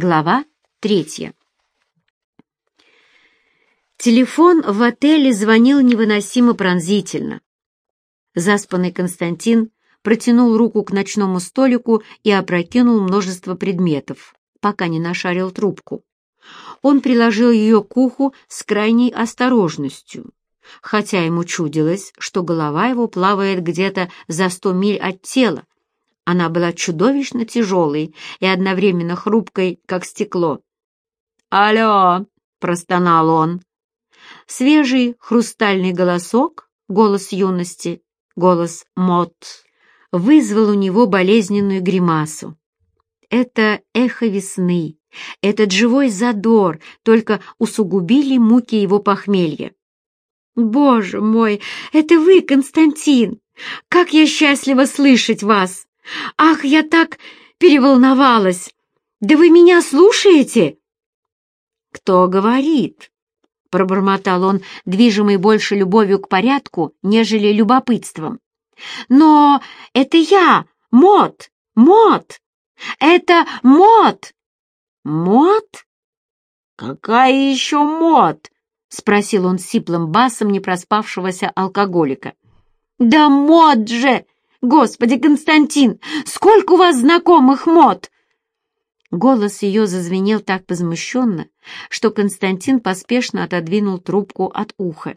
Глава третья. Телефон в отеле звонил невыносимо пронзительно. Заспанный Константин протянул руку к ночному столику и опрокинул множество предметов, пока не нашарил трубку. Он приложил ее к уху с крайней осторожностью, хотя ему чудилось, что голова его плавает где-то за сто миль от тела. Она была чудовищно тяжелой и одновременно хрупкой, как стекло. «Алло!» — простонал он. Свежий хрустальный голосок, голос юности, голос Мот, вызвал у него болезненную гримасу. Это эхо весны, этот живой задор только усугубили муки его похмелья. «Боже мой, это вы, Константин! Как я счастлива слышать вас! Ах, я так переволновалась! Да вы меня слушаете?» «Кто говорит?» — пробормотал он, движимый больше любовью к порядку, нежели любопытством. «Но это я, Мот, Мот! Это Мот!» «Мот? Какая еще Мот?» — спросил он сиплым басом непроспавшегося алкоголика. «Да Мот же! Господи, Константин, сколько у вас знакомых Мот!» Голос ее зазвенел так возмущенно, что Константин поспешно отодвинул трубку от уха.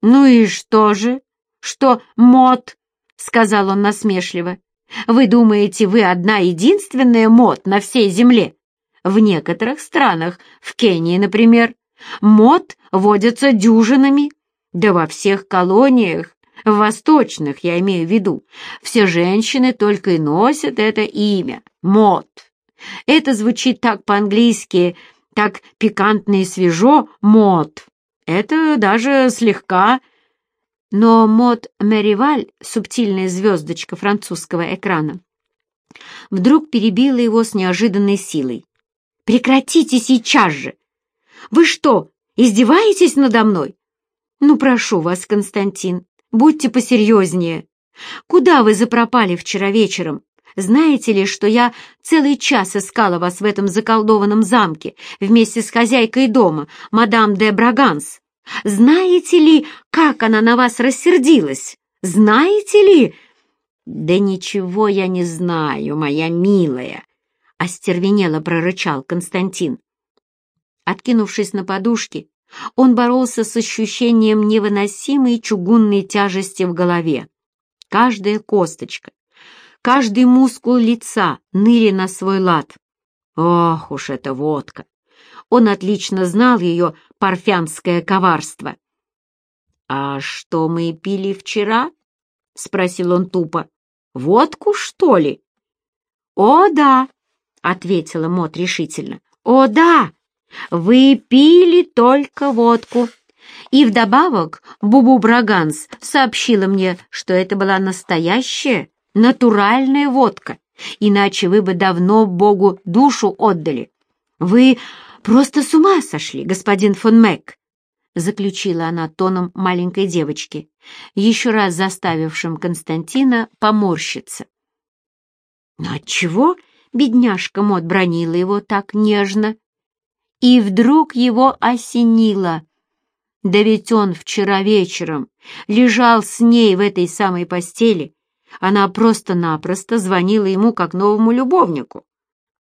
«Ну и что же? Что мод?» — сказал он насмешливо. «Вы думаете, вы одна единственная мод на всей земле? В некоторых странах, в Кении, например, мод водятся дюжинами, да во всех колониях, восточных, я имею в виду, все женщины только и носят это имя — мод. Это звучит так по-английски, так пикантно и свежо — мод. Это даже слегка... Но мод Мериваль, субтильная звездочка французского экрана, вдруг перебила его с неожиданной силой. «Прекратите сейчас же! Вы что, издеваетесь надо мной? Ну, прошу вас, Константин, будьте посерьезнее. Куда вы запропали вчера вечером? Знаете ли, что я целый час искала вас в этом заколдованном замке вместе с хозяйкой дома, мадам де Браганс? Знаете ли, как она на вас рассердилась? Знаете ли...» «Да ничего я не знаю, моя милая», — остервенело прорычал Константин. Откинувшись на подушки, он боролся с ощущением невыносимой чугунной тяжести в голове. Каждая косточка, каждый мускул лица ныли на свой лад. Ох уж эта водка! Он отлично знал ее парфянское коварство. «А что мы пили вчера?» — спросил он тупо. «Водку, что ли?» «О, да!» — ответила Мот решительно. «О, да! Вы пили только водку!» И вдобавок Бубу Браганс сообщила мне, что это была настоящая, натуральная водка, иначе вы бы давно Богу душу отдали. Вы просто с ума сошли, господин фон Мэг, заключила она тоном маленькой девочки, еще раз заставившим Константина поморщиться. Но отчего бедняжка Мот бронила его так нежно? И вдруг его осенило. Да ведь он вчера вечером лежал с ней в этой самой постели, она просто-напросто звонила ему как новому любовнику.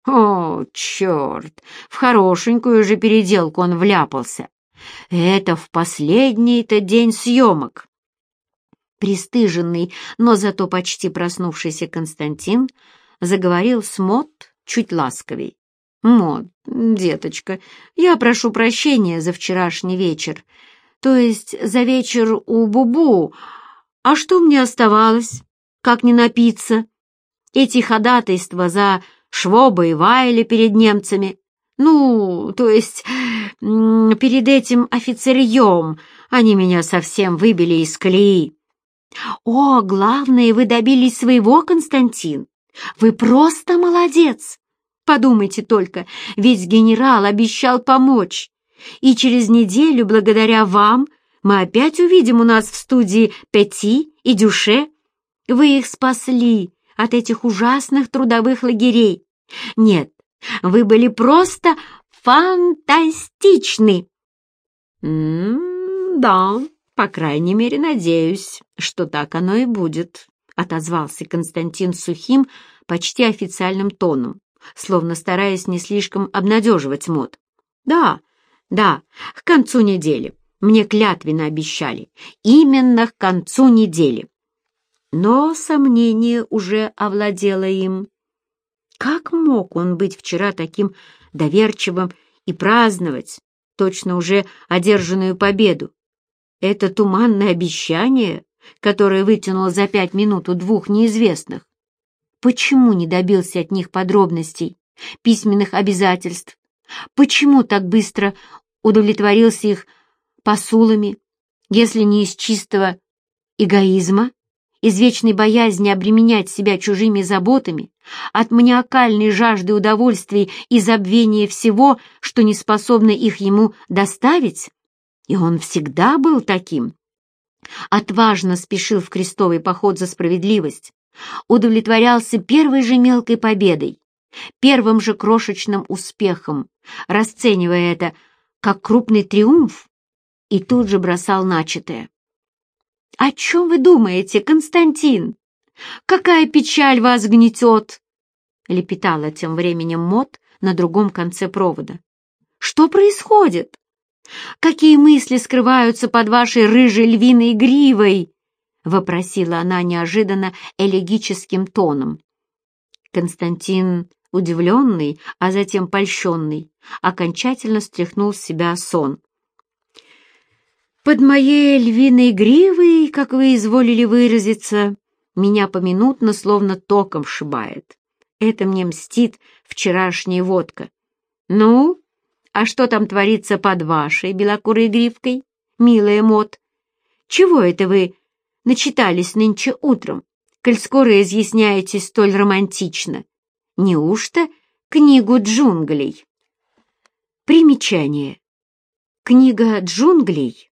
О, черт! В хорошенькую же переделку он вляпался. Это в последний-то день съемок. Пристыженный, но зато почти проснувшийся Константин заговорил с Мот чуть ласковей. «Мот, деточка, я прошу прощения за вчерашний вечер, то есть за вечер у Бубу. А что мне оставалось? как не напиться. Эти ходатайства за Швоба и Вайля перед немцами, ну, то есть перед этим офицерьем, они меня совсем выбили из колеи. О, главное, вы добились своего, Константин. Вы просто молодец. Подумайте только, ведь генерал обещал помочь. И через неделю, благодаря вам, мы опять увидим у нас в студии Пети и Дюше вы их спасли от этих ужасных трудовых лагерей. Нет, Вы были просто фантастичны!» «М-да, по крайней мере, надеюсь, что так оно и будет», — отозвался Константин сухим, почти официальным тоном, словно стараясь не слишком обнадеживать мод. «Да, да, к концу недели. Мне клятвенно обещали. Именно к концу недели». Но сомнение уже овладело им. Как мог он быть вчера таким доверчивым и праздновать, точно уже одержанную победу? Это туманное обещание, которое вытянуло за пять минут у двух неизвестных. Почему не добился от них подробностей, письменных обязательств? Почему так быстро удовлетворился их посулами, если не из чистого эгоизма? из вечной боязни обременять себя чужими заботами, от маниакальной жажды удовольствий и забвения всего, что не способно их ему доставить? И он всегда был таким. Отважно спешил в крестовый поход за справедливость, удовлетворялся первой же мелкой победой, первым же крошечным успехом, расценивая это как крупный триумф, и тут же бросал начатое. «О чем вы думаете, Константин? Какая печаль вас гнетет?» — лепетала тем временем Мот на другом конце провода. «Что происходит? Какие мысли скрываются под вашей рыжей львиной гривой?» — вопросила она неожиданно элегическим тоном. Константин, удивленный, а затем польщенный, окончательно стряхнул с себя сон. Под моей львиной гривой, как вы изволили выразиться, меня поминутно словно током шибает. Это мне мстит вчерашняя водка. Ну, а что там творится под вашей белокурой гривкой, милая Мот? Чего это вы начитались нынче утром, коль скоро изъясняетесь столь романтично? Неужто книгу джунглей? Примечание. Книга джунглей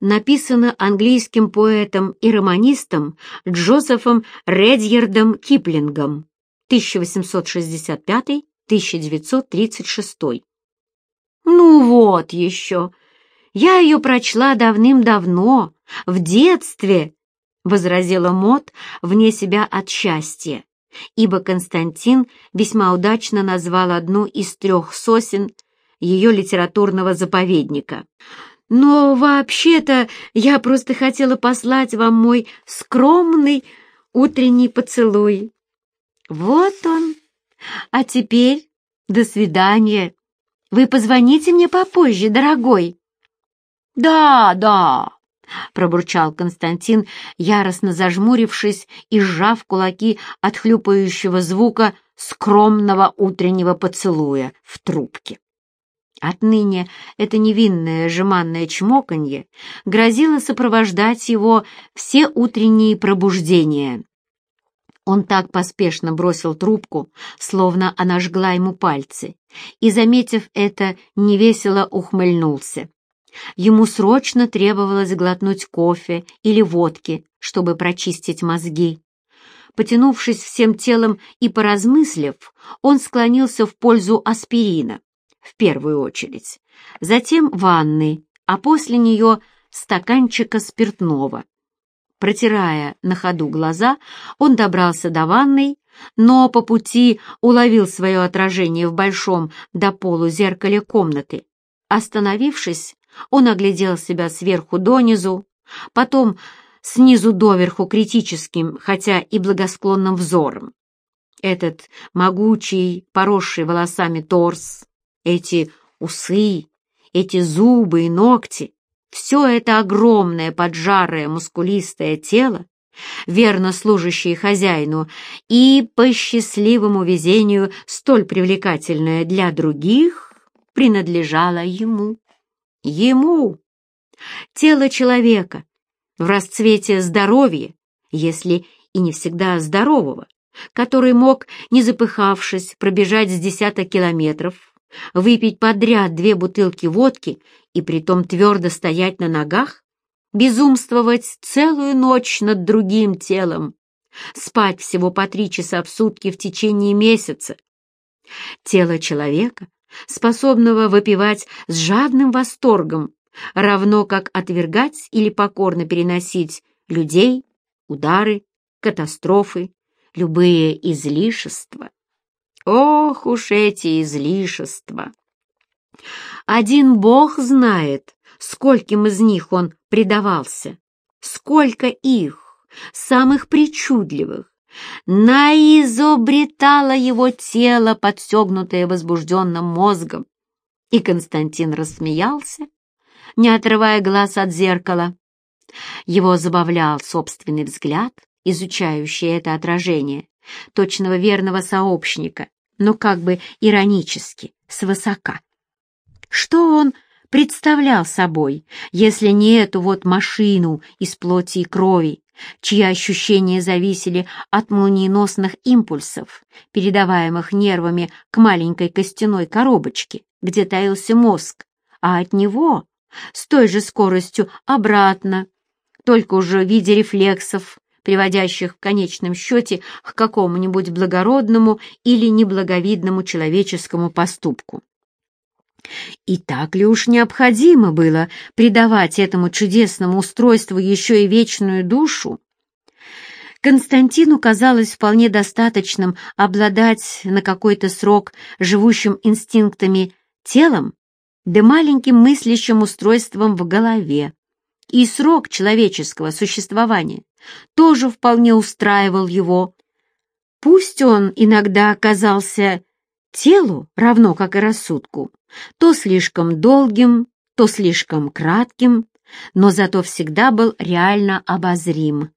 написано английским поэтом и романистом Джозефом Редьердом Киплингом 1865-1936. Ну вот еще! Я ее прочла давным-давно, в детстве, — возразила Мот вне себя от счастья, ибо Константин весьма удачно назвал одну из трех сосен ее литературного заповедника. Но вообще-то я просто хотела послать вам мой скромный утренний поцелуй. Вот он. А теперь до свидания. Вы позвоните мне попозже, дорогой. Да, да, пробурчал Константин, яростно зажмурившись и сжав кулаки от хлюпающего звука скромного утреннего поцелуя в трубке. Отныне это невинное жеманное чмоканье грозило сопровождать его все утренние пробуждения. Он так поспешно бросил трубку, словно она жгла ему пальцы, и, заметив это, невесело ухмыльнулся. Ему срочно требовалось глотнуть кофе или водки, чтобы прочистить мозги. Потянувшись всем телом и поразмыслив, он склонился в пользу аспирина в первую очередь, затем ванны, а после нее стаканчика спиртного. Протирая на ходу глаза, он добрался до ванной, но по пути уловил свое отражение в большом до полу зеркале комнаты. Остановившись, он оглядел себя сверху донизу, потом снизу доверху критическим, хотя и благосклонным взором. Этот могучий, поросший волосами торс, эти усы, эти зубы и ногти, все это огромное поджарое мускулистое тело, верно служащее хозяину и по счастливому везению столь привлекательное для других, принадлежало ему. Ему! Тело человека в расцвете здоровья, если и не всегда здорового, который мог, не запыхавшись, пробежать с десяток километров, выпить подряд две бутылки водки и притом твердо стоять на ногах, безумствовать целую ночь над другим телом, спать всего по три часа в сутки в течение месяца, Тело человека, способного выпивать с жадным восторгом, равно как отвергать или покорно переносить людей, удары, катастрофы, любые излишества. Ох уж эти излишества! Один Бог знает, скольким из них он предавался, сколько их, самых причудливых, наизобретало его тело, подсегнутое возбужденным мозгом. И Константин рассмеялся, не отрывая глаз от зеркала. Его забавлял собственный взгляд, изучающий это отражение, точного верного сообщника, но как бы иронически, свысока. Что он представлял собой, если не эту вот машину из плоти и крови, чьи ощущения зависели от молниеносных импульсов, передаваемых нервами к маленькой костяной коробочке, где таился мозг, а от него с той же скоростью обратно, только уже в виде рефлексов, приводящих в конечном счете к какому-нибудь благородному или неблаговидному человеческому поступку. И так ли уж необходимо было придавать этому чудесному устройству еще и вечную душу? Константину казалось вполне достаточным обладать на какой-то срок живущим инстинктами телом да маленьким мыслящим устройством в голове. И срок человеческого существования тоже вполне устраивал его. Пусть он иногда оказался телу, равно как и рассудку, то слишком долгим, то слишком кратким, но зато всегда был реально обозрим.